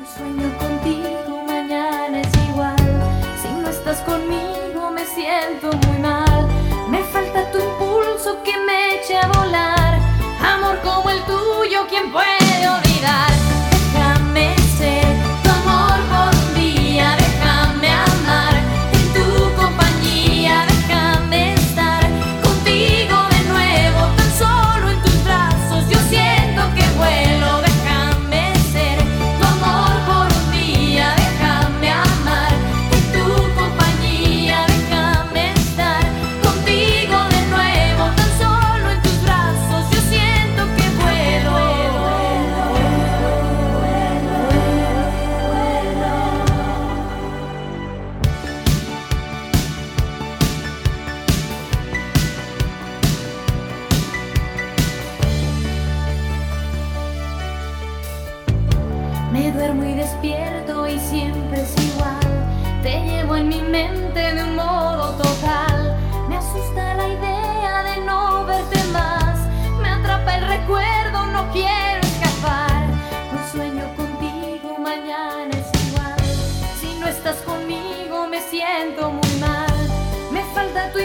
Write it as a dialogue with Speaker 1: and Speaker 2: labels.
Speaker 1: Hoy sueño contigo, mañana es igual. Si no estás conmigo me siento muy mal. Me falta tu impulso que me eche a volar. Amor como el tuyo, ¿quién puede Me duermo y despierto y siempre es igual. Te llevo en mi mente de un modo total. Me asusta la idea de no verte más. Me atrapa el recuerdo, no quiero escapar. Hoy sueño contigo, mañana es igual. Si no estás conmigo, me siento muy mal. Me falta tu